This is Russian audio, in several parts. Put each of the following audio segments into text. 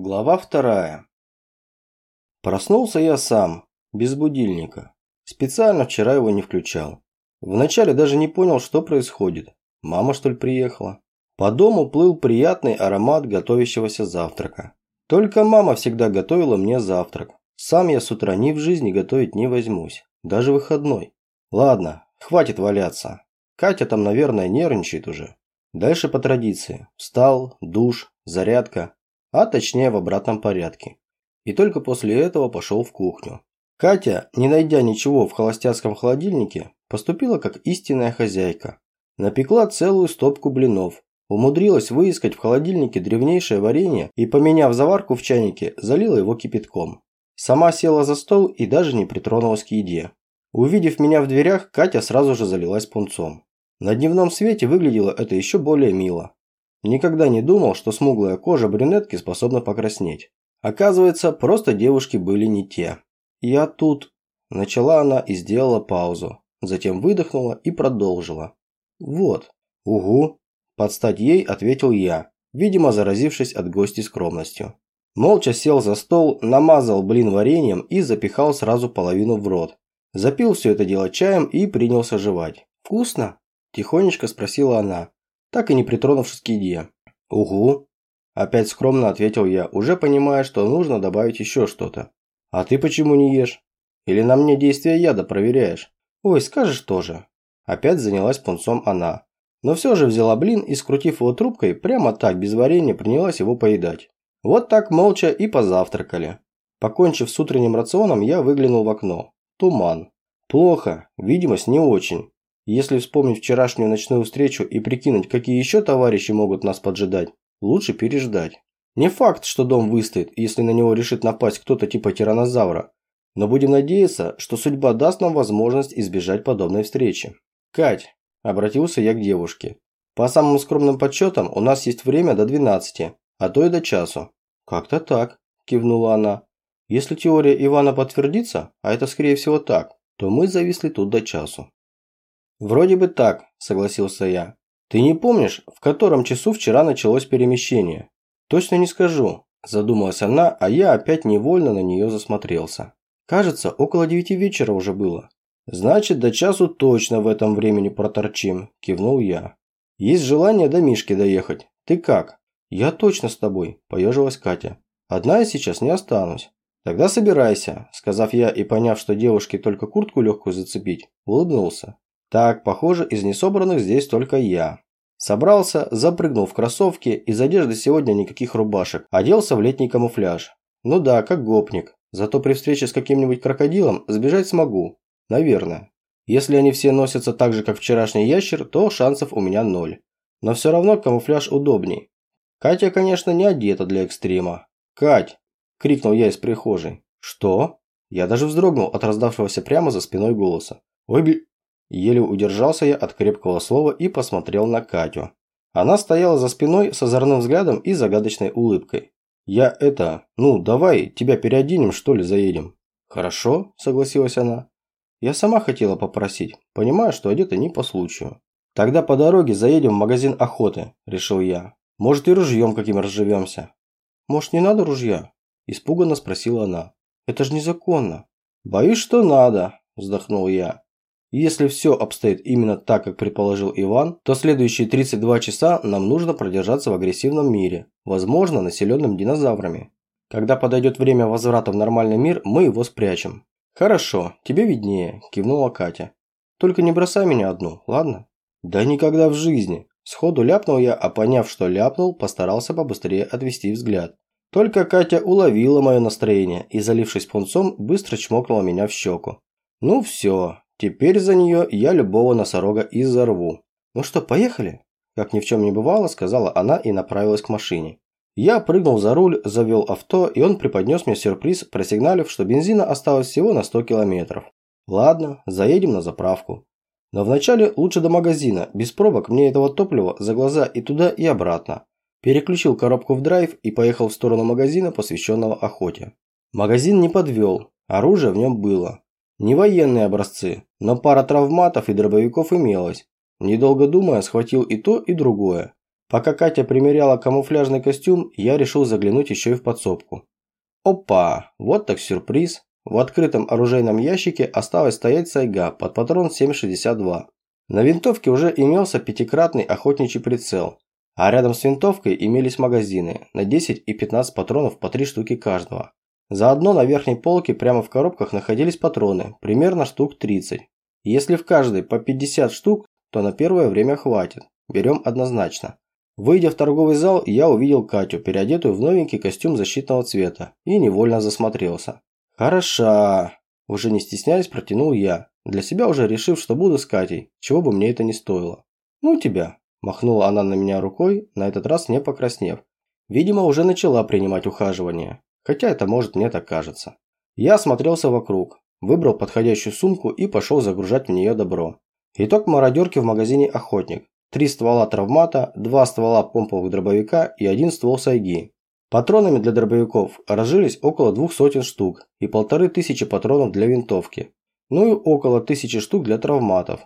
Глава вторая. Проснулся я сам, без будильника. Специально вчера его не включал. Вначале даже не понял, что происходит. Мама, что ли, приехала? По дому плыл приятный аромат готовящегося завтрака. Только мама всегда готовила мне завтрак. Сам я с утра ни в жизни готовить не возьмусь. Даже выходной. Ладно, хватит валяться. Катя там, наверное, нервничает уже. Дальше по традиции. Встал, душ, зарядка а точнее в обратном порядке. И только после этого пошел в кухню. Катя, не найдя ничего в холостяцком холодильнике, поступила как истинная хозяйка. Напекла целую стопку блинов, умудрилась выискать в холодильнике древнейшее варенье и, поменяв заварку в чайнике, залила его кипятком. Сама села за стол и даже не притронулась к еде. Увидев меня в дверях, Катя сразу же залилась пунцом. На дневном свете выглядело это еще более мило. Никогда не думал, что смуглая кожа брюнетки способна покраснеть. Оказывается, просто девушки были не те. «Я тут...» Начала она и сделала паузу. Затем выдохнула и продолжила. «Вот». «Угу». Подстать ей ответил я, видимо, заразившись от гости скромностью. Молча сел за стол, намазал блин вареньем и запихал сразу половину в рот. Запил все это дело чаем и принялся жевать. «Вкусно?» – тихонечко спросила она так и не притронувшись к еде. «Угу», – опять скромно ответил я, уже понимая, что нужно добавить еще что-то. «А ты почему не ешь? Или на мне действие яда проверяешь?» «Ой, скажешь тоже». Опять занялась пунцом она. Но все же взяла блин и, скрутив его трубкой, прямо так, без варенья, принялась его поедать. Вот так молча и позавтракали. Покончив с утренним рационом, я выглянул в окно. Туман. Плохо, видимость не очень. Если вспомнить вчерашнюю ночную встречу и прикинуть, какие еще товарищи могут нас поджидать, лучше переждать. Не факт, что дом выстоит, если на него решит напасть кто-то типа тиранозавра. Но будем надеяться, что судьба даст нам возможность избежать подобной встречи. «Кать», – обратился я к девушке, – «по самым скромным подсчетам у нас есть время до 12, а то и до часу». «Как-то так», – кивнула она. «Если теория Ивана подтвердится, а это скорее всего так, то мы зависли тут до часу». «Вроде бы так», – согласился я. «Ты не помнишь, в котором часу вчера началось перемещение?» «Точно не скажу», – задумалась она, а я опять невольно на нее засмотрелся. «Кажется, около девяти вечера уже было». «Значит, до часу точно в этом времени проторчим», – кивнул я. «Есть желание до Мишки доехать. Ты как?» «Я точно с тобой», – поежилась Катя. «Одна я сейчас не останусь». «Тогда собирайся», – сказав я и поняв, что девушке только куртку легкую зацепить, улыбнулся. Так, похоже, из несобранных здесь только я. Собрался, запрыгнул в кроссовки, из одежды сегодня никаких рубашек, оделся в летний камуфляж. Ну да, как гопник. Зато при встрече с каким-нибудь крокодилом сбежать смогу. Наверное. Если они все носятся так же, как вчерашний ящер, то шансов у меня ноль. Но все равно камуфляж удобней. Катя, конечно, не одета для экстрима. «Кать!» – крикнул я из прихожей. «Что?» Я даже вздрогнул от раздавшегося прямо за спиной голоса. «Ой, бля...» Еле удержался я от крепкого слова и посмотрел на Катю. Она стояла за спиной с озорным взглядом и загадочной улыбкой. «Я это... Ну, давай, тебя переоденем, что ли, заедем?» «Хорошо», – согласилась она. «Я сама хотела попросить, понимая, что одета не по случаю». «Тогда по дороге заедем в магазин охоты», – решил я. «Может, и ружьем каким разживемся». «Может, не надо ружья?» – испуганно спросила она. «Это же незаконно». «Боюсь, что надо», – вздохнул я. Если все обстоит именно так, как предположил Иван, то следующие 32 часа нам нужно продержаться в агрессивном мире, возможно, населенном динозаврами. Когда подойдет время возврата в нормальный мир, мы его спрячем. Хорошо, тебе виднее, кивнула Катя. Только не бросай меня одну, ладно? Да никогда в жизни. Сходу ляпнул я, а поняв, что ляпнул, постарался побыстрее отвести взгляд. Только Катя уловила мое настроение и, залившись пунцом, быстро чмокнула меня в щеку. Ну все, Теперь за нее я любого носорога и зарву. Ну что, поехали? Как ни в чем не бывало, сказала она и направилась к машине. Я прыгнул за руль, завел авто, и он преподнес мне сюрприз, просигналив, что бензина осталось всего на 100 километров. Ладно, заедем на заправку. Но вначале лучше до магазина, без пробок мне этого топлива за глаза и туда, и обратно. Переключил коробку в драйв и поехал в сторону магазина, посвященного охоте. Магазин не подвел, оружие в нем было. Не военные образцы, но пара травматов и дробовиков имелась. Недолго думая, схватил и то, и другое. Пока Катя примеряла камуфляжный костюм, я решил заглянуть еще и в подсобку. Опа, вот так сюрприз. В открытом оружейном ящике осталась стоять сайга под патрон 7,62. На винтовке уже имелся пятикратный охотничий прицел, а рядом с винтовкой имелись магазины на 10 и 15 патронов по 3 штуки каждого. Заодно на верхней полке прямо в коробках находились патроны, примерно штук 30. Если в каждой по 50 штук, то на первое время хватит. Берем однозначно. Выйдя в торговый зал, я увидел Катю, переодетую в новенький костюм защитного цвета, и невольно засмотрелся. «Хороша!» – уже не стесняясь протянул я, для себя уже решив, что буду с Катей, чего бы мне это ни стоило. «Ну тебя!» – махнула она на меня рукой, на этот раз не покраснев. Видимо, уже начала принимать ухаживание. Хотя это может мне так кажется. Я осмотрелся вокруг, выбрал подходящую сумку и пошел загружать в нее добро. Итог мародерки в магазине «Охотник». Три ствола травмата, два ствола помповых дробовика и один ствол сайги. Патронами для дробовиков разжились около двух сотен штук и полторы тысячи патронов для винтовки. Ну и около тысячи штук для травматов.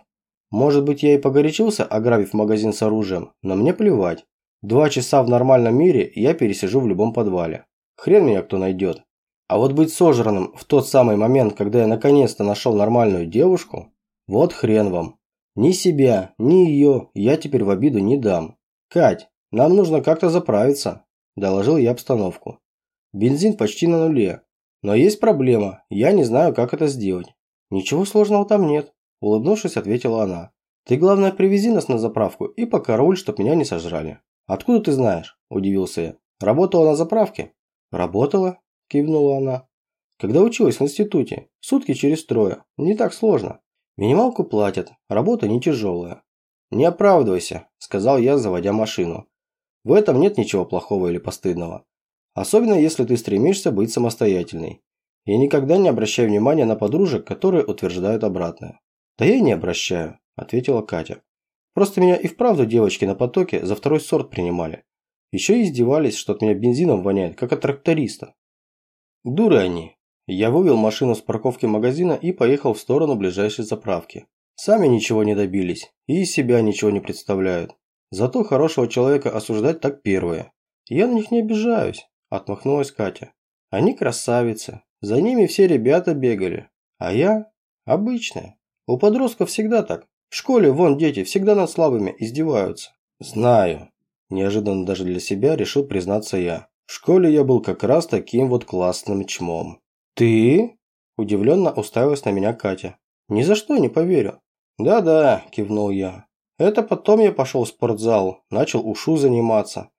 Может быть я и погорячился, ограбив магазин с оружием, но мне плевать. Два часа в нормальном мире я пересижу в любом подвале. Хрен меня кто найдет. А вот быть сожранным в тот самый момент, когда я наконец-то нашел нормальную девушку, вот хрен вам. Ни себя, ни ее я теперь в обиду не дам. Кать, нам нужно как-то заправиться, доложил я обстановку. Бензин почти на нуле. Но есть проблема, я не знаю, как это сделать. Ничего сложного там нет, улыбнувшись, ответила она. Ты, главное, привези нас на заправку и покороль, чтоб меня не сожрали. Откуда ты знаешь? Удивился я. Работала на заправке? «Работала?» – кивнула она. «Когда училась в институте. Сутки через трое. Не так сложно. Минималку платят. Работа не тяжелая». «Не оправдывайся», – сказал я, заводя машину. «В этом нет ничего плохого или постыдного. Особенно, если ты стремишься быть самостоятельной. Я никогда не обращаю внимания на подружек, которые утверждают обратное». «Да я не обращаю», – ответила Катя. «Просто меня и вправду девочки на потоке за второй сорт принимали. Еще издевались, что от меня бензином воняет, как от тракториста. Дуры они. Я вывел машину с парковки магазина и поехал в сторону ближайшей заправки. Сами ничего не добились и из себя ничего не представляют. Зато хорошего человека осуждать так первое. Я на них не обижаюсь, отмахнулась Катя. Они красавицы, за ними все ребята бегали. А я обычная. У подростков всегда так. В школе вон дети всегда над слабыми издеваются. Знаю, Неожиданно даже для себя решил признаться я. В школе я был как раз таким вот классным чмом. «Ты?» – удивленно уставилась на меня Катя. «Ни за что не поверю». «Да-да», – кивнул я. «Это потом я пошел в спортзал, начал ушу заниматься.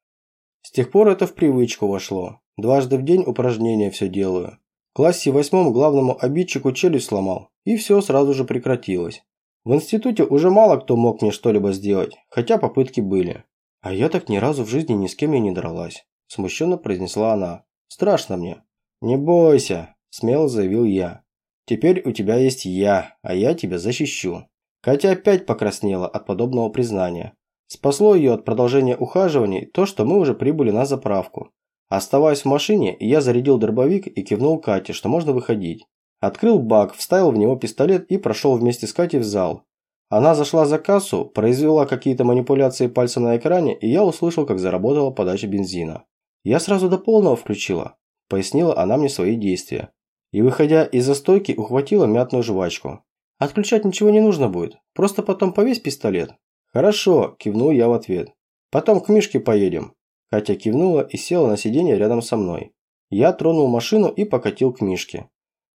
С тех пор это в привычку вошло. Дважды в день упражнения все делаю. В классе восьмом главному обидчику челюсть сломал, и все сразу же прекратилось. В институте уже мало кто мог мне что-либо сделать, хотя попытки были. «А я так ни разу в жизни ни с кем и не дралась», – смущенно произнесла она. «Страшно мне». «Не бойся», – смело заявил я. «Теперь у тебя есть я, а я тебя защищу». Катя опять покраснела от подобного признания. Спасло ее от продолжения ухаживаний то, что мы уже прибыли на заправку. Оставаясь в машине, я зарядил дробовик и кивнул Кате, что можно выходить. Открыл бак, вставил в него пистолет и прошел вместе с Катей в зал. Она зашла за кассу, произвела какие-то манипуляции пальцем на экране, и я услышал, как заработала подача бензина. Я сразу до полного включила, пояснила она мне свои действия. И, выходя из-за стойки, ухватила мятную жвачку. Отключать ничего не нужно будет, просто потом повесь пистолет. Хорошо, кивнул я в ответ. Потом к Мишке поедем. Катя кивнула и села на сиденье рядом со мной. Я тронул машину и покатил к Мишке.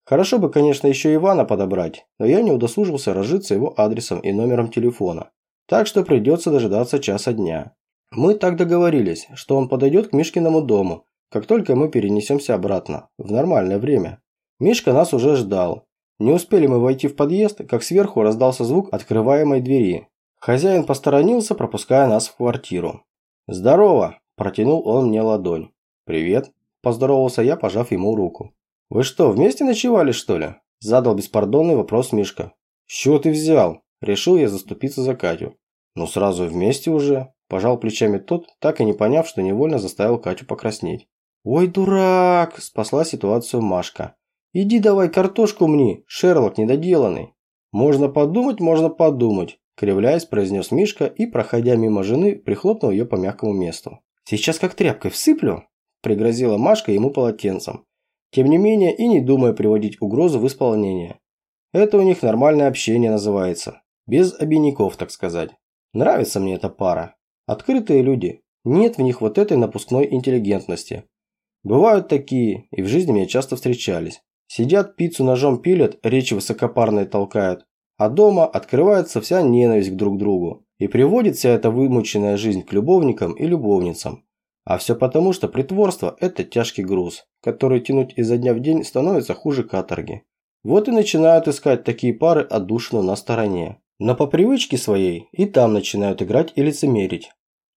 Хорошо бы, конечно, еще Ивана подобрать, но я не удосужился разжиться его адресом и номером телефона. Так что придется дожидаться часа дня. Мы так договорились, что он подойдет к Мишкиному дому, как только мы перенесемся обратно, в нормальное время. Мишка нас уже ждал. Не успели мы войти в подъезд, как сверху раздался звук открываемой двери. Хозяин посторонился, пропуская нас в квартиру. «Здорово!» – протянул он мне ладонь. «Привет!» – поздоровался я, пожав ему руку. «Вы что, вместе ночевали, что ли?» – задал беспардонный вопрос Мишка. «С чего ты взял?» – решил я заступиться за Катю. «Ну сразу вместе уже», – пожал плечами тот, так и не поняв, что невольно заставил Катю покраснеть. «Ой, дурак!» – спасла ситуацию Машка. «Иди давай картошку мне, Шерлок недоделанный». «Можно подумать, можно подумать», – кривляясь, произнес Мишка и, проходя мимо жены, прихлопнул ее по мягкому месту. «Сейчас как тряпкой всыплю!» – пригрозила Машка ему полотенцем. Тем не менее, и не думая приводить угрозу в исполнение. Это у них нормальное общение называется. Без обиняков, так сказать. Нравится мне эта пара. Открытые люди. Нет в них вот этой напускной интеллигентности. Бывают такие, и в жизни мне часто встречались. Сидят, пиццу ножом пилят, речи высокопарные толкают. А дома открывается вся ненависть к друг другу. И приводит вся эта вымученная жизнь к любовникам и любовницам. А все потому, что притворство – это тяжкий груз, который тянуть изо дня в день становится хуже каторги. Вот и начинают искать такие пары отдушину на стороне. Но по привычке своей и там начинают играть и лицемерить.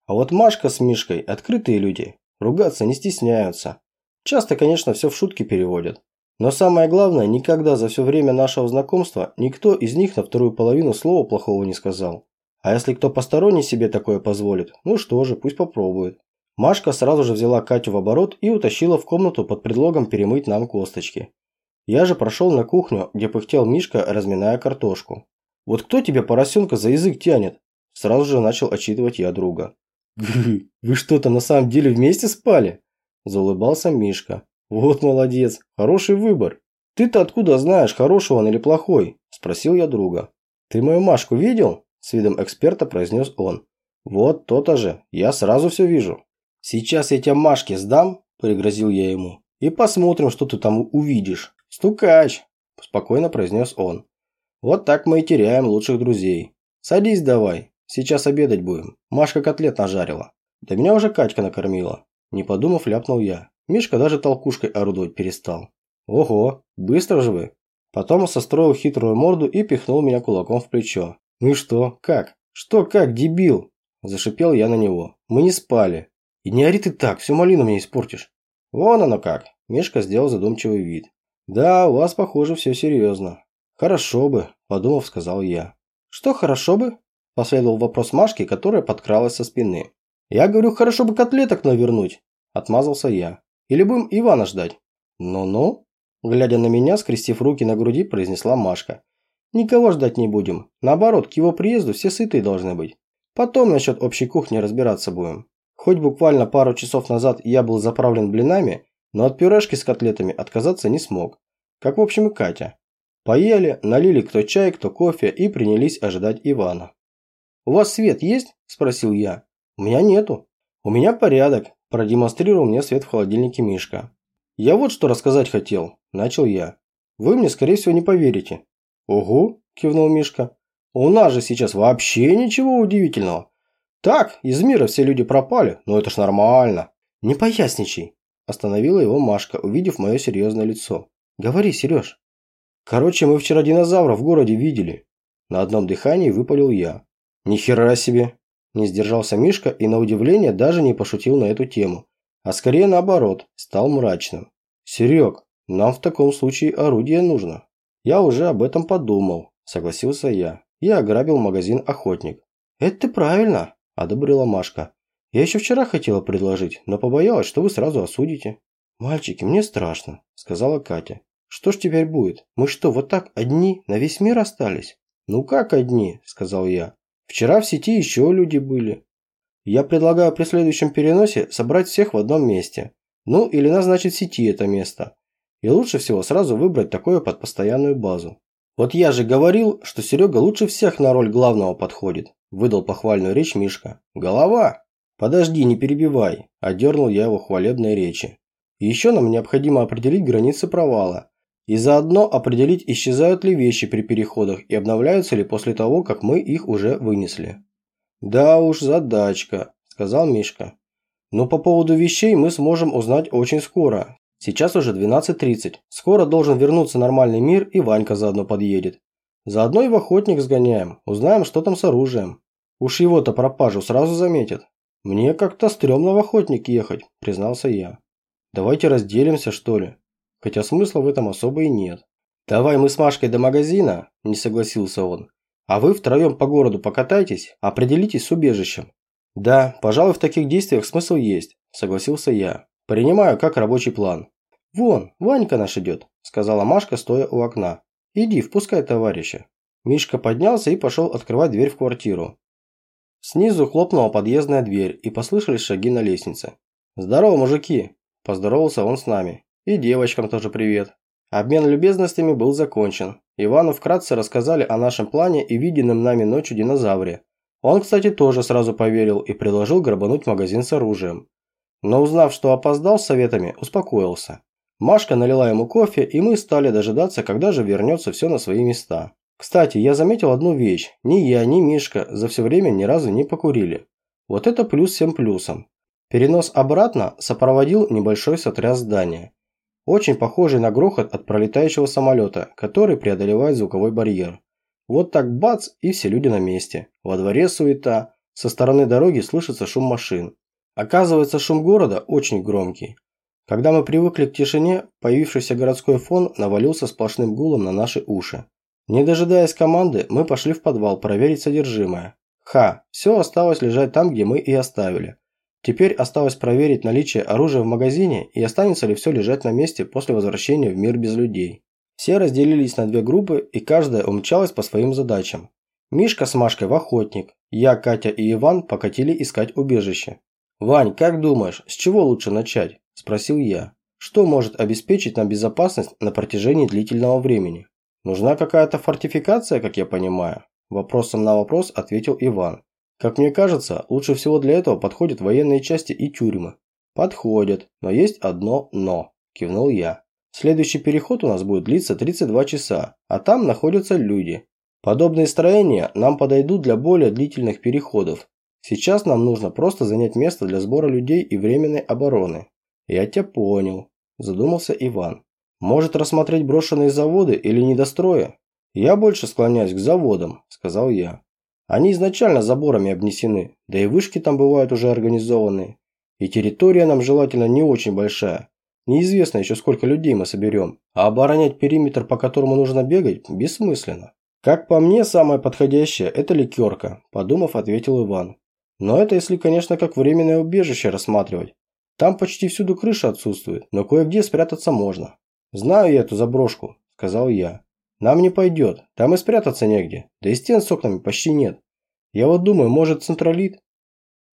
А вот Машка с Мишкой – открытые люди, ругаться не стесняются. Часто, конечно, все в шутки переводят. Но самое главное, никогда за все время нашего знакомства никто из них на вторую половину слова плохого не сказал. А если кто посторонний себе такое позволит, ну что же, пусть попробует. Машка сразу же взяла Катю в оборот и утащила в комнату под предлогом перемыть нам косточки. Я же прошел на кухню, где пыхтел Мишка, разминая картошку. «Вот кто тебе, поросенка, за язык тянет?» Сразу же начал отчитывать я друга. «Гы, вы что-то на самом деле вместе спали?» Заулыбался Мишка. «Вот молодец, хороший выбор. Ты-то откуда знаешь, хороший он или плохой?» Спросил я друга. «Ты мою Машку видел?» С видом эксперта произнес он. «Вот то-то же, я сразу все вижу». «Сейчас я тебя Машке сдам», – пригрозил я ему, – «и посмотрим, что ты там увидишь». «Стукач», – спокойно произнес он. «Вот так мы и теряем лучших друзей. Садись давай, сейчас обедать будем. Машка котлет нажарила. Да меня уже Катька накормила». Не подумав, ляпнул я. Мишка даже толкушкой орудовать перестал. «Ого, быстро же вы!» Потом состроил хитрую морду и пихнул меня кулаком в плечо. «Ну и что? Как? Что как, дебил?» Зашипел я на него. «Мы не спали. И не ори ты так, всю малину мне испортишь. Вон оно как. Мишка сделал задумчивый вид. Да, у вас, похоже, все серьезно. Хорошо бы, подумав, сказал я. Что хорошо бы? Последовал вопрос Машки, которая подкралась со спины. Я говорю, хорошо бы котлеток навернуть. Отмазался я. Или будем Ивана ждать? Ну-ну. Глядя на меня, скрестив руки на груди, произнесла Машка. Никого ждать не будем. Наоборот, к его приезду все сытые должны быть. Потом насчет общей кухни разбираться будем. Хоть буквально пару часов назад я был заправлен блинами, но от пюрешки с котлетами отказаться не смог. Как в общем и Катя. Поели, налили кто чай, кто кофе и принялись ожидать Ивана. «У вас свет есть?» – спросил я. «У меня нету». «У меня порядок», – продемонстрировал мне свет в холодильнике Мишка. «Я вот что рассказать хотел», – начал я. «Вы мне, скорее всего, не поверите». «Ого», – кивнул Мишка. «У нас же сейчас вообще ничего удивительного. Так, из мира все люди пропали, но это ж нормально. Не поясничай. Остановила его Машка, увидев мое серьезное лицо. Говори, Сереж. Короче, мы вчера динозавра в городе видели. На одном дыхании выпалил я. Ни хера себе. Не сдержался Мишка и на удивление даже не пошутил на эту тему. А скорее наоборот, стал мрачным. Серег, нам в таком случае орудие нужно. Я уже об этом подумал, согласился я. Я ограбил магазин «Охотник». Это правильно, – одобрила Машка. «Я еще вчера хотела предложить, но побоялась, что вы сразу осудите». «Мальчики, мне страшно», – сказала Катя. «Что ж теперь будет? Мы что, вот так одни на весь мир остались?» «Ну как одни?» – сказал я. «Вчера в сети еще люди были. Я предлагаю при следующем переносе собрать всех в одном месте. Ну, или назначить сети это место. И лучше всего сразу выбрать такое под постоянную базу. Вот я же говорил, что Серега лучше всех на роль главного подходит. Выдал похвальную речь Мишка. «Голова!» «Подожди, не перебивай!» – одернул я его хвалебной речи. «Еще нам необходимо определить границы провала. И заодно определить, исчезают ли вещи при переходах и обновляются ли после того, как мы их уже вынесли». «Да уж, задачка», – сказал Мишка. «Но по поводу вещей мы сможем узнать очень скоро. Сейчас уже 12.30. Скоро должен вернуться нормальный мир и Ванька заодно подъедет. Заодно и в охотник сгоняем, узнаем, что там с оружием. Уж его-то пропажу сразу заметят. Мне как-то стрёмно в охотник ехать, признался я. Давайте разделимся, что ли. Хотя смысла в этом особо и нет. Давай мы с Машкой до магазина, не согласился он. А вы втроем по городу покатайтесь, определитесь с убежищем. Да, пожалуй, в таких действиях смысл есть, согласился я. Принимаю как рабочий план. Вон, Ванька наш идет, сказала Машка, стоя у окна. Иди, впускай товарища. Мишка поднялся и пошел открывать дверь в квартиру. Снизу хлопнула подъездная дверь и послышались шаги на лестнице. «Здорово, мужики!» – поздоровался он с нами. «И девочкам тоже привет!» Обмен любезностями был закончен. Ивану вкратце рассказали о нашем плане и виденном нами ночью динозавре. Он, кстати, тоже сразу поверил и предложил грабануть магазин с оружием. Но узнав, что опоздал с советами, успокоился. Машка налила ему кофе, и мы стали дожидаться, когда же вернется все на свои места. Кстати, я заметил одну вещь. Ни я, ни Мишка за все время ни разу не покурили. Вот это плюс всем плюсом. Перенос обратно сопроводил небольшой сотряс здания. Очень похожий на грохот от пролетающего самолета, который преодолевает звуковой барьер. Вот так бац, и все люди на месте. Во дворе суета, со стороны дороги слышится шум машин. Оказывается, шум города очень громкий. Когда мы привыкли к тишине, появившийся городской фон навалился сплошным гулом на наши уши. Не дожидаясь команды, мы пошли в подвал проверить содержимое. Ха, все осталось лежать там, где мы и оставили. Теперь осталось проверить наличие оружия в магазине и останется ли все лежать на месте после возвращения в мир без людей. Все разделились на две группы и каждая умчалась по своим задачам. Мишка с Машкой в охотник, я, Катя и Иван покатили искать убежище. «Вань, как думаешь, с чего лучше начать?» – спросил я. «Что может обеспечить нам безопасность на протяжении длительного времени?» «Нужна какая-то фортификация, как я понимаю?» Вопросом на вопрос ответил Иван. «Как мне кажется, лучше всего для этого подходят военные части и тюрьмы». «Подходят, но есть одно «но», – кивнул я. Следующий переход у нас будет длиться 32 часа, а там находятся люди. Подобные строения нам подойдут для более длительных переходов, Сейчас нам нужно просто занять место для сбора людей и временной обороны. Я тебя понял, задумался Иван. Может рассмотреть брошенные заводы или недострои? Я больше склоняюсь к заводам, сказал я. Они изначально заборами обнесены, да и вышки там бывают уже организованные. И территория нам желательно не очень большая. Неизвестно еще сколько людей мы соберем, а оборонять периметр, по которому нужно бегать, бессмысленно. Как по мне, самое подходящее – это ликерка, подумав, ответил Иван. Но это если, конечно, как временное убежище рассматривать. Там почти всюду крыша отсутствует, но кое-где спрятаться можно. Знаю я эту заброшку, сказал я. Нам не пойдет, там и спрятаться негде, да и стен с окнами почти нет. Я вот думаю, может централит?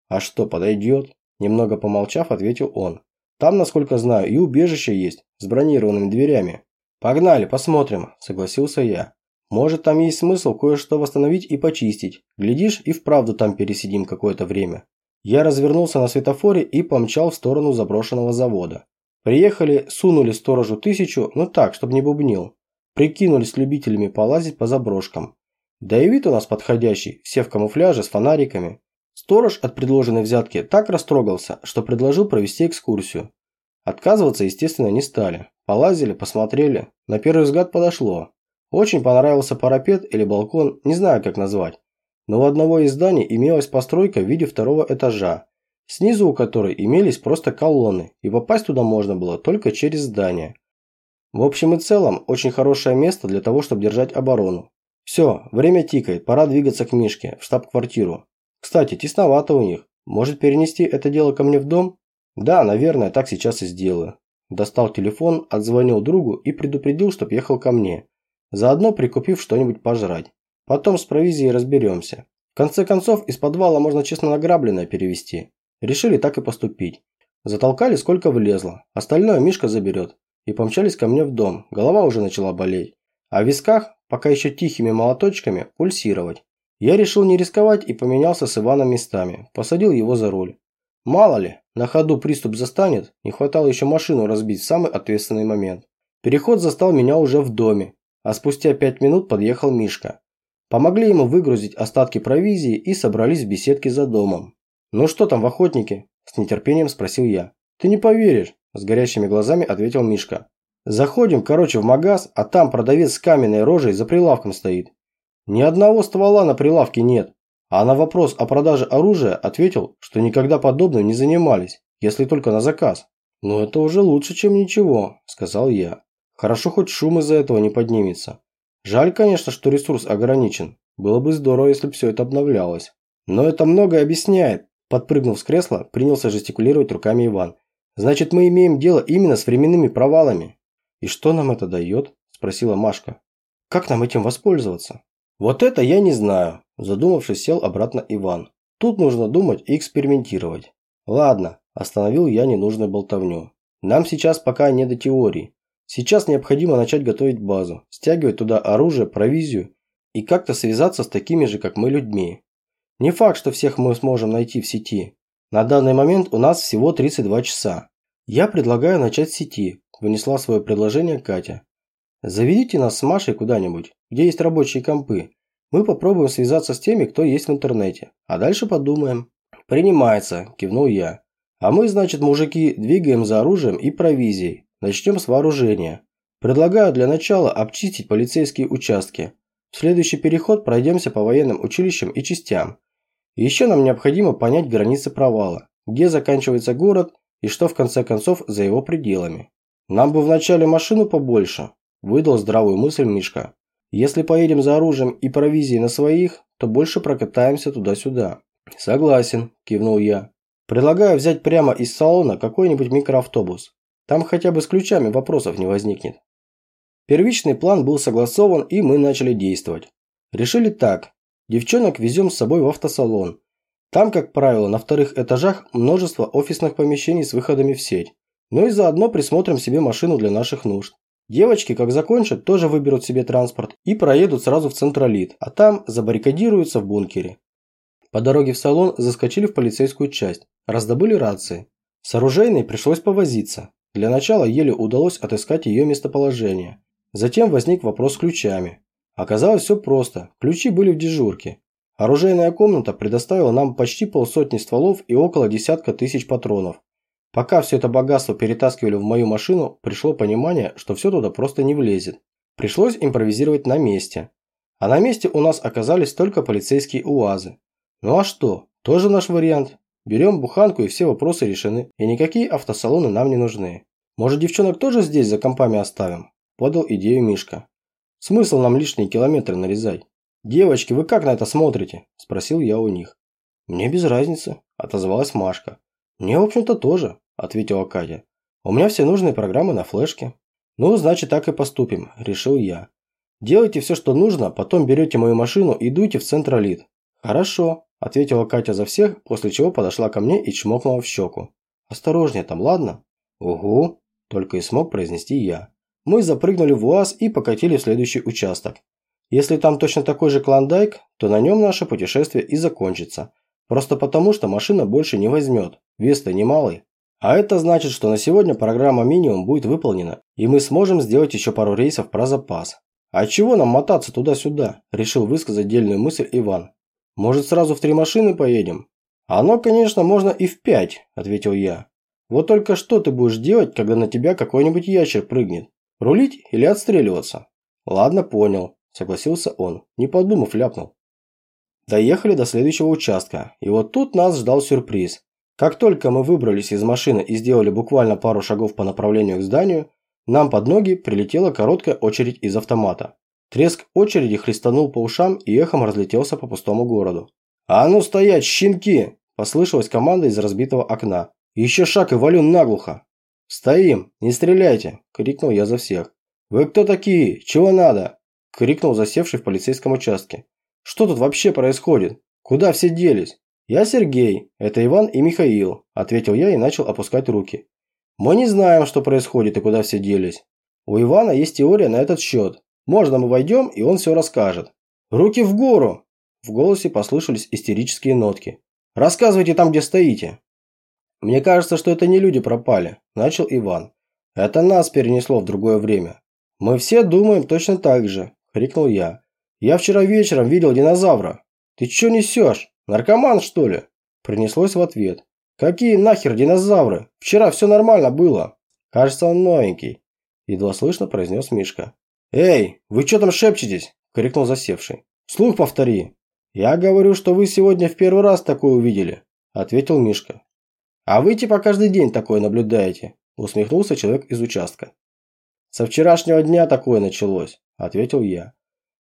А что, подойдет? Немного помолчав, ответил он. Там, насколько знаю, и убежище есть, с бронированными дверями. Погнали, посмотрим, согласился я. Может, там есть смысл кое-что восстановить и почистить. Глядишь, и вправду там пересидим какое-то время. Я развернулся на светофоре и помчал в сторону заброшенного завода. Приехали, сунули сторожу тысячу, ну так, чтобы не бубнил. Прикинулись любителями полазить по заброшкам. Да и вид у нас подходящий, все в камуфляже, с фонариками. Сторож от предложенной взятки так растрогался, что предложил провести экскурсию. Отказываться, естественно, не стали. Полазили, посмотрели. На первый взгляд подошло. Очень понравился парапет или балкон, не знаю как назвать. Но у одного из зданий имелась постройка в виде второго этажа, снизу у которой имелись просто колонны, и попасть туда можно было только через здание. В общем и целом, очень хорошее место для того, чтобы держать оборону. Все, время тикает, пора двигаться к Мишке, в штаб-квартиру. Кстати, тесновато у них. Может перенести это дело ко мне в дом? Да, наверное, так сейчас и сделаю. Достал телефон, отзвонил другу и предупредил, чтоб ехал ко мне заодно прикупив что-нибудь пожрать. Потом с провизией разберемся. В конце концов, из подвала можно честно награбленное перевести. Решили так и поступить. Затолкали сколько влезло, остальное Мишка заберет. И помчались ко мне в дом, голова уже начала болеть. А в висках, пока еще тихими молоточками, пульсировать. Я решил не рисковать и поменялся с Иваном местами, посадил его за руль. Мало ли, на ходу приступ застанет, не хватало еще машину разбить в самый ответственный момент. Переход застал меня уже в доме, а спустя пять минут подъехал Мишка. Помогли ему выгрузить остатки провизии и собрались в беседке за домом. «Ну что там в охотнике?» – с нетерпением спросил я. «Ты не поверишь», – с горящими глазами ответил Мишка. «Заходим, короче, в магаз, а там продавец с каменной рожей за прилавком стоит. Ни одного ствола на прилавке нет. А на вопрос о продаже оружия ответил, что никогда подобным не занимались, если только на заказ. «Ну это уже лучше, чем ничего», – сказал я. Хорошо, хоть шум из-за этого не поднимется. Жаль, конечно, что ресурс ограничен. Было бы здорово, если бы все это обновлялось. Но это многое объясняет. Подпрыгнув с кресла, принялся жестикулировать руками Иван. Значит, мы имеем дело именно с временными провалами. И что нам это дает? Спросила Машка. Как нам этим воспользоваться? Вот это я не знаю, задумавшись, сел обратно Иван. Тут нужно думать и экспериментировать. Ладно, остановил я ненужную болтовню. Нам сейчас пока не до теории. Сейчас необходимо начать готовить базу, стягивать туда оружие, провизию и как-то связаться с такими же, как мы, людьми. Не факт, что всех мы сможем найти в сети. На данный момент у нас всего 32 часа. Я предлагаю начать с сети, вынесла свое предложение Катя. Заведите нас с Машей куда-нибудь, где есть рабочие компы. Мы попробуем связаться с теми, кто есть в интернете. А дальше подумаем. Принимается, кивнул я. А мы, значит, мужики, двигаем за оружием и провизией. Начнем с вооружения. Предлагаю для начала обчистить полицейские участки. В следующий переход пройдемся по военным училищам и частям. Еще нам необходимо понять границы провала, где заканчивается город и что в конце концов за его пределами. Нам бы вначале машину побольше, выдал здравую мысль Мишка. Если поедем за оружием и провизией на своих, то больше прокатаемся туда-сюда. Согласен, кивнул я. Предлагаю взять прямо из салона какой-нибудь микроавтобус. Там хотя бы с ключами вопросов не возникнет. Первичный план был согласован, и мы начали действовать. Решили так. Девчонок везем с собой в автосалон. Там, как правило, на вторых этажах множество офисных помещений с выходами в сеть. Ну и заодно присмотрим себе машину для наших нужд. Девочки, как закончат, тоже выберут себе транспорт и проедут сразу в Централит, а там забаррикадируются в бункере. По дороге в салон заскочили в полицейскую часть, раздобыли рации. С оружейной пришлось повозиться. Для начала еле удалось отыскать ее местоположение. Затем возник вопрос с ключами. Оказалось все просто, ключи были в дежурке. Оружейная комната предоставила нам почти полсотни стволов и около десятка тысяч патронов. Пока все это богатство перетаскивали в мою машину, пришло понимание, что все туда просто не влезет. Пришлось импровизировать на месте. А на месте у нас оказались только полицейские УАЗы. Ну а что, тоже наш вариант. Берем буханку и все вопросы решены, и никакие автосалоны нам не нужны. Может девчонок тоже здесь за компами оставим? Подал идею Мишка. Смысл нам лишние километры нарезать? Девочки, вы как на это смотрите? Спросил я у них. Мне без разницы, отозвалась Машка. Мне, в общем-то, тоже, ответила Катя. У меня все нужные программы на флешке. Ну, значит, так и поступим, решил я. Делайте все, что нужно, потом берете мою машину и дуйте в Централит. Хорошо, ответила Катя за всех, после чего подошла ко мне и чмокнула в щеку. Осторожнее там, ладно? Угу, только и смог произнести я. Мы запрыгнули в УАЗ и покатили в следующий участок. Если там точно такой же клондайк, то на нем наше путешествие и закончится. Просто потому, что машина больше не возьмет. Вес-то немалый. А это значит, что на сегодня программа минимум будет выполнена, и мы сможем сделать еще пару рейсов про запас. А чего нам мотаться туда-сюда? Решил высказать дельную мысль Иван. Может, сразу в три машины поедем? Оно, конечно, можно и в пять, ответил я. Вот только что ты будешь делать, когда на тебя какой-нибудь ящер прыгнет? Рулить или отстреливаться? Ладно, понял, согласился он, не подумав, ляпнул. Доехали до следующего участка, и вот тут нас ждал сюрприз. Как только мы выбрались из машины и сделали буквально пару шагов по направлению к зданию, нам под ноги прилетела короткая очередь из автомата. Треск очереди хлестанул по ушам и эхом разлетелся по пустому городу. «А ну стоять, щенки!» – послышалась команда из разбитого окна. «Еще шаг и валю наглухо!» «Стоим! Не стреляйте!» – крикнул я за всех. «Вы кто такие? Чего надо?» – крикнул засевший в полицейском участке. «Что тут вообще происходит? Куда все делись?» «Я Сергей, это Иван и Михаил», – ответил я и начал опускать руки. «Мы не знаем, что происходит и куда все делись. У Ивана есть теория на этот счет. Можно мы войдем, и он все расскажет». «Руки в гору!» В голосе послышались истерические нотки. «Рассказывайте там, где стоите». «Мне кажется, что это не люди пропали», – начал Иван. «Это нас перенесло в другое время». «Мы все думаем точно так же», – крикнул я. «Я вчера вечером видел динозавра». «Ты что несешь? Наркоман, что ли?» Принеслось в ответ. «Какие нахер динозавры? Вчера все нормально было». «Кажется, он новенький», – едва слышно произнес Мишка. «Эй, вы что там шепчетесь?» – крикнул засевший. «Слух повтори». «Я говорю, что вы сегодня в первый раз такое увидели», – ответил Мишка. «А вы типа каждый день такое наблюдаете», – усмехнулся человек из участка. «Со вчерашнего дня такое началось», – ответил я.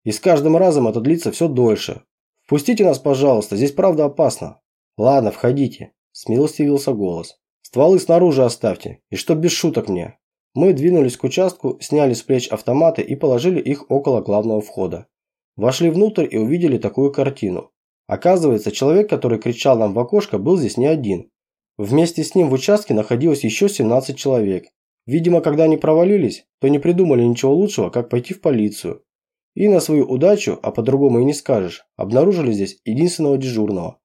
«И с каждым разом это длится все дольше. Впустите нас, пожалуйста, здесь правда опасно». «Ладно, входите», – смилостивился голос. «Стволы снаружи оставьте, и чтоб без шуток мне». Мы двинулись к участку, сняли с плеч автоматы и положили их около главного входа. Вошли внутрь и увидели такую картину. Оказывается, человек, который кричал нам в окошко, был здесь не один. Вместе с ним в участке находилось еще 17 человек. Видимо, когда они провалились, то не придумали ничего лучшего, как пойти в полицию. И на свою удачу, а по-другому и не скажешь, обнаружили здесь единственного дежурного.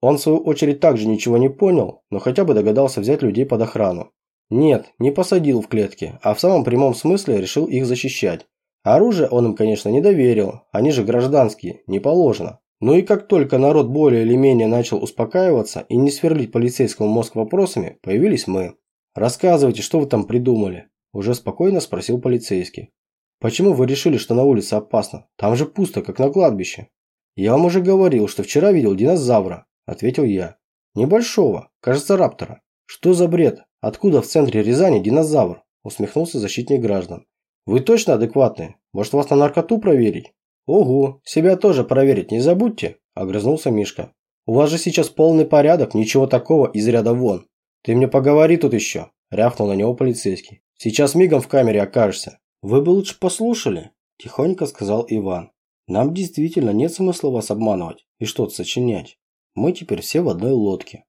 Он в свою очередь также ничего не понял, но хотя бы догадался взять людей под охрану. Нет, не посадил в клетки, а в самом прямом смысле решил их защищать. Оружие он им, конечно, не доверил, они же гражданские, не положено. Ну и как только народ более или менее начал успокаиваться и не сверлить полицейскому мозг вопросами, появились мы. «Рассказывайте, что вы там придумали?» – уже спокойно спросил полицейский. «Почему вы решили, что на улице опасно? Там же пусто, как на кладбище». «Я вам уже говорил, что вчера видел динозавра», – ответил я. «Небольшого, кажется, раптора». «Что за бред? Откуда в центре Рязани динозавр?» – усмехнулся защитник граждан. Вы точно адекватные? Может вас на наркоту проверить? Ого, себя тоже проверить не забудьте, огрызнулся Мишка. У вас же сейчас полный порядок, ничего такого из ряда вон. Ты мне поговори тут еще, рявкнул на него полицейский. Сейчас мигом в камере окажешься. Вы бы лучше послушали, тихонько сказал Иван. Нам действительно нет смысла вас обманывать и что-то сочинять. Мы теперь все в одной лодке.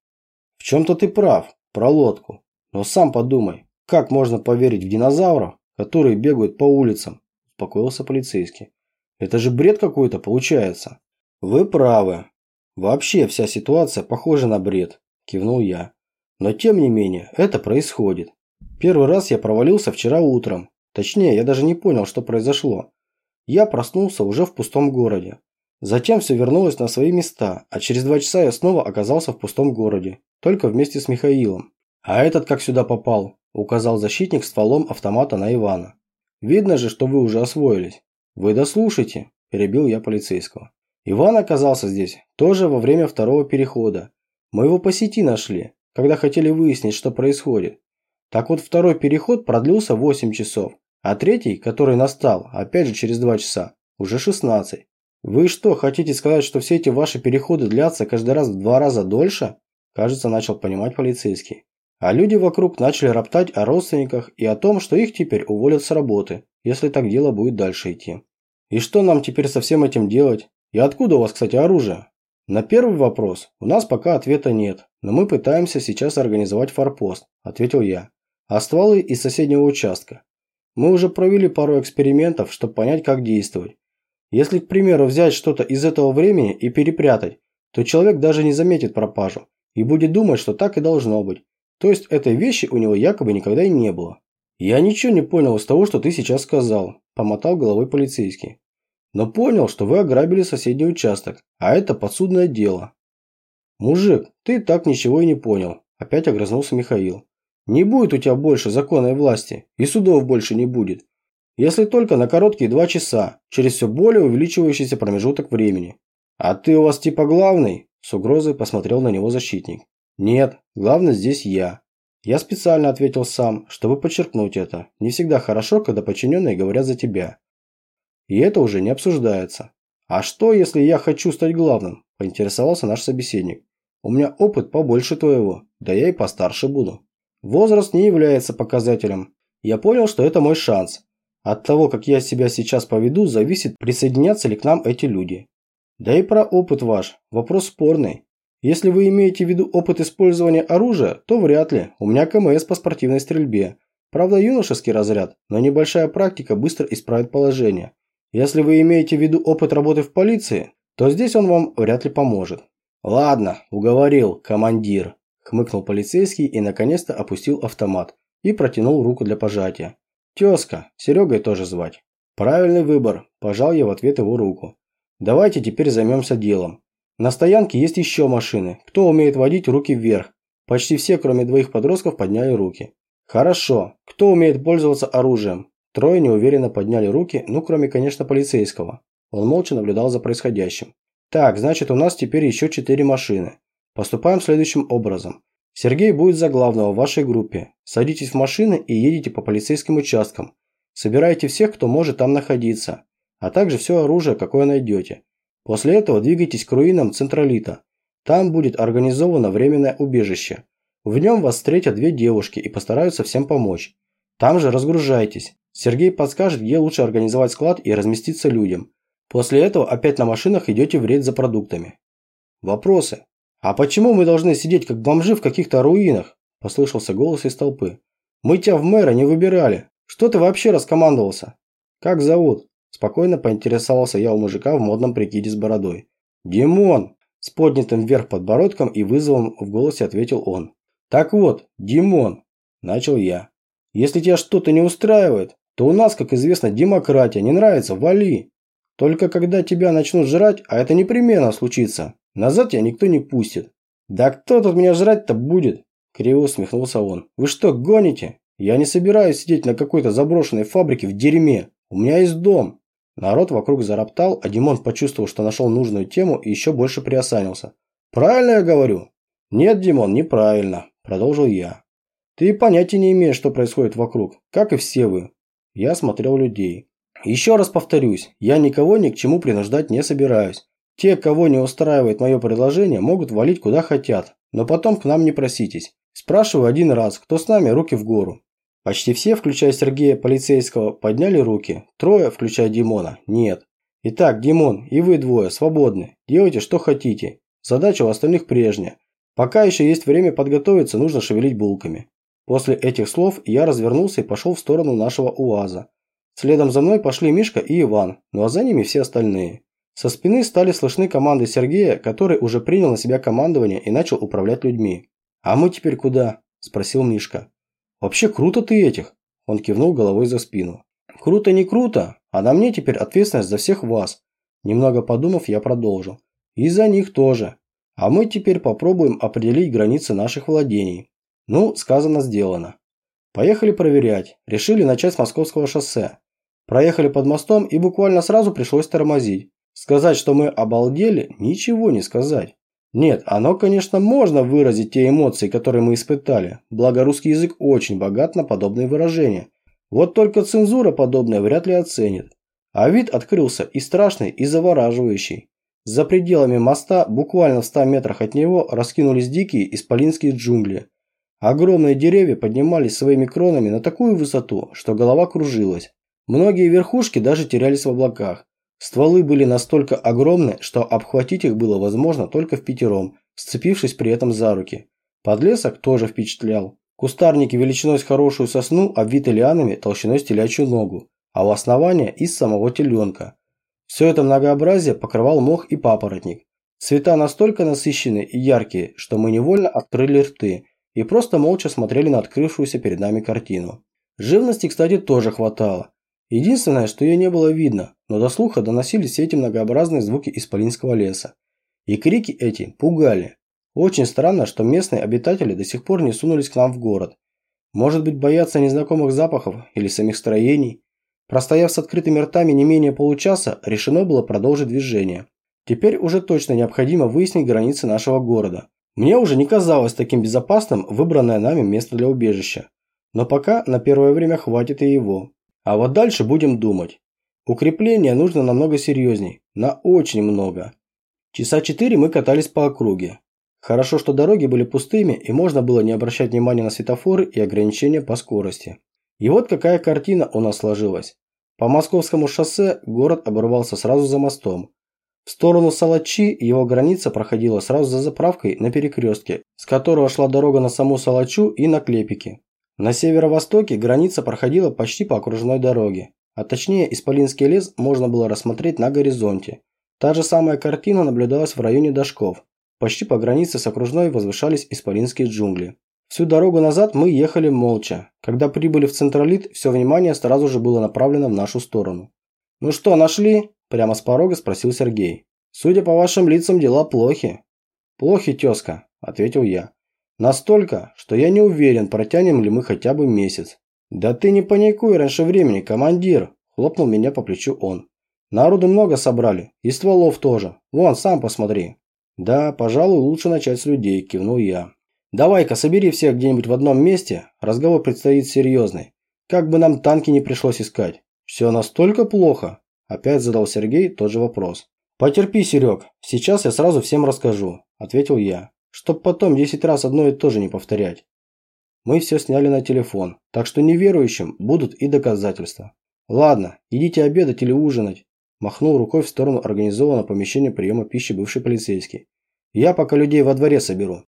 В чем-то ты прав, про лодку. Но сам подумай, как можно поверить в динозавров, которые бегают по улицам», – успокоился полицейский. «Это же бред какой-то получается». «Вы правы. Вообще вся ситуация похожа на бред», – кивнул я. «Но тем не менее, это происходит. Первый раз я провалился вчера утром. Точнее, я даже не понял, что произошло. Я проснулся уже в пустом городе. Затем все вернулось на свои места, а через два часа я снова оказался в пустом городе, только вместе с Михаилом. А этот как сюда попал? указал защитник стволом автомата на Ивана. Видно же, что вы уже освоились. Вы дослушайте, перебил я полицейского. Иван оказался здесь тоже во время второго перехода. Мы его по сети нашли, когда хотели выяснить, что происходит. Так вот, второй переход продлился 8 часов, а третий, который настал, опять же через 2 часа, уже 16. Вы что, хотите сказать, что все эти ваши переходы длятся каждый раз в два раза дольше? Кажется, начал понимать полицейский. А люди вокруг начали роптать о родственниках и о том, что их теперь уволят с работы, если так дело будет дальше идти. И что нам теперь со всем этим делать? И откуда у вас, кстати, оружие? На первый вопрос у нас пока ответа нет, но мы пытаемся сейчас организовать форпост, ответил я. А стволы из соседнего участка. Мы уже провели пару экспериментов, чтобы понять, как действовать. Если, к примеру, взять что-то из этого времени и перепрятать, то человек даже не заметит пропажу и будет думать, что так и должно быть. То есть этой вещи у него якобы никогда и не было. Я ничего не понял из того, что ты сейчас сказал, помотал головой полицейский. Но понял, что вы ограбили соседний участок, а это подсудное дело. Мужик, ты так ничего и не понял, опять огрызнулся Михаил. Не будет у тебя больше законной власти, и судов больше не будет. Если только на короткие два часа, через все более увеличивающийся промежуток времени. А ты у вас типа главный? С угрозой посмотрел на него защитник. Нет, главное здесь я. Я специально ответил сам, чтобы подчеркнуть это. Не всегда хорошо, когда подчиненные говорят за тебя. И это уже не обсуждается. А что, если я хочу стать главным? Поинтересовался наш собеседник. У меня опыт побольше твоего, да я и постарше буду. Возраст не является показателем. Я понял, что это мой шанс. От того, как я себя сейчас поведу, зависит, присоединятся ли к нам эти люди. Да и про опыт ваш. Вопрос спорный. Если вы имеете в виду опыт использования оружия, то вряд ли. У меня КМС по спортивной стрельбе. Правда, юношеский разряд, но небольшая практика быстро исправит положение. Если вы имеете в виду опыт работы в полиции, то здесь он вам вряд ли поможет. Ладно, уговорил, командир, хмыкнул полицейский и наконец-то опустил автомат и протянул руку для пожатия. Тезка, Серегой тоже звать. Правильный выбор, пожал я в ответ его руку. Давайте теперь займемся делом. На стоянке есть еще машины. Кто умеет водить, руки вверх. Почти все, кроме двоих подростков, подняли руки. Хорошо. Кто умеет пользоваться оружием? Трое неуверенно подняли руки, ну, кроме, конечно, полицейского. Он молча наблюдал за происходящим. Так, значит, у нас теперь еще четыре машины. Поступаем следующим образом. Сергей будет за главного в вашей группе. Садитесь в машины и едете по полицейским участкам. Собирайте всех, кто может там находиться, а также все оружие, какое найдете. После этого двигайтесь к руинам Централита. Там будет организовано временное убежище. В нем вас встретят две девушки и постараются всем помочь. Там же разгружайтесь. Сергей подскажет, где лучше организовать склад и разместиться людям. После этого опять на машинах идете в рейд за продуктами. Вопросы. А почему мы должны сидеть как бомжи в каких-то руинах? Послышался голос из толпы. Мы тебя в мэра не выбирали. Что ты вообще раскомандовался? Как зовут? Спокойно поинтересовался я у мужика в модном прикиде с бородой. Димон! С поднятым вверх подбородком и вызовом в голосе ответил он. Так вот, Димон, начал я. Если тебя что-то не устраивает, то у нас, как известно, демократия. Не нравится – вали. Только когда тебя начнут жрать, а это непременно случится, назад тебя никто не пустит. Да кто тут меня жрать-то будет? Криво усмехнулся он. Вы что, гоните? Я не собираюсь сидеть на какой-то заброшенной фабрике в дерьме. У меня есть дом. Народ вокруг зароптал, а Димон почувствовал, что нашел нужную тему и еще больше приосанился. «Правильно я говорю?» «Нет, Димон, неправильно», – продолжил я. «Ты понятия не имеешь, что происходит вокруг, как и все вы. Я смотрел людей. Еще раз повторюсь, я никого ни к чему принуждать не собираюсь. Те, кого не устраивает мое предложение, могут валить куда хотят, но потом к нам не проситесь. Спрашиваю один раз, кто с нами, руки в гору. Почти все, включая Сергея Полицейского, подняли руки. Трое, включая Димона, нет. Итак, Димон и вы двое свободны. Делайте, что хотите. Задача у остальных прежняя. Пока еще есть время подготовиться, нужно шевелить булками. После этих слов я развернулся и пошел в сторону нашего УАЗа. Следом за мной пошли Мишка и Иван, ну а за ними все остальные. Со спины стали слышны команды Сергея, который уже принял на себя командование и начал управлять людьми. «А мы теперь куда?» – спросил Мишка. «Вообще круто ты этих!» – он кивнул головой за спину. «Круто не круто, а на мне теперь ответственность за всех вас». Немного подумав, я продолжил. «И за них тоже. А мы теперь попробуем определить границы наших владений. Ну, сказано, сделано. Поехали проверять. Решили начать с московского шоссе. Проехали под мостом и буквально сразу пришлось тормозить. Сказать, что мы обалдели, ничего не сказать. Нет, оно, конечно, можно выразить те эмоции, которые мы испытали. Благо русский язык очень богат на подобные выражения. Вот только цензура подобное вряд ли оценит. А вид открылся и страшный, и завораживающий. За пределами моста, буквально в 100 метрах от него, раскинулись дикие исполинские джунгли – Огромные деревья поднимались своими кронами на такую высоту, что голова кружилась. Многие верхушки даже терялись в облаках. Стволы были настолько огромны, что обхватить их было возможно только в пятером, сцепившись при этом за руки. Подлесок тоже впечатлял. Кустарники величиной с хорошую сосну обвиты лианами толщиной с телячью ногу, а у основания из самого теленка. Все это многообразие покрывал мох и папоротник. Цвета настолько насыщенные и яркие, что мы невольно открыли рты – и просто молча смотрели на открывшуюся перед нами картину. Живности, кстати, тоже хватало. Единственное, что ее не было видно, но до слуха доносились все эти многообразные звуки исполинского леса. И крики эти пугали. Очень странно, что местные обитатели до сих пор не сунулись к нам в город. Может быть, боятся незнакомых запахов или самих строений. Простояв с открытыми ртами не менее получаса, решено было продолжить движение. Теперь уже точно необходимо выяснить границы нашего города. Мне уже не казалось таким безопасным выбранное нами место для убежища. Но пока на первое время хватит и его. А вот дальше будем думать. Укрепление нужно намного серьезней. На очень много. Часа четыре мы катались по округе. Хорошо, что дороги были пустыми и можно было не обращать внимания на светофоры и ограничения по скорости. И вот какая картина у нас сложилась. По московскому шоссе город оборвался сразу за мостом, в сторону Салачи его граница проходила сразу за заправкой на перекрестке, с которого шла дорога на саму Салачу и на Клепики. На северо-востоке граница проходила почти по окружной дороге, а точнее Исполинский лес можно было рассмотреть на горизонте. Та же самая картина наблюдалась в районе Дашков. Почти по границе с окружной возвышались Исполинские джунгли. Всю дорогу назад мы ехали молча. Когда прибыли в Централит, все внимание сразу же было направлено в нашу сторону. «Ну что, нашли?» Прямо с порога спросил Сергей. Судя по вашим лицам, дела плохи. Плохи, тезка, ответил я. Настолько, что я не уверен, протянем ли мы хотя бы месяц. Да ты не паникуй раньше времени, командир, хлопнул меня по плечу он. Народу много собрали, и стволов тоже. Вон, сам посмотри. Да, пожалуй, лучше начать с людей, кивнул я. Давай-ка собери всех где-нибудь в одном месте, разговор предстоит серьезный. Как бы нам танки не пришлось искать. Все настолько плохо. Опять задал Сергей тот же вопрос. «Потерпи, Серег, сейчас я сразу всем расскажу», – ответил я, чтоб потом 10 раз одно и то же не повторять. Мы все сняли на телефон, так что неверующим будут и доказательства. Ладно, идите обедать или ужинать. Махнул рукой в сторону организованного помещения приема пищи бывший полицейский. Я пока людей во дворе соберу.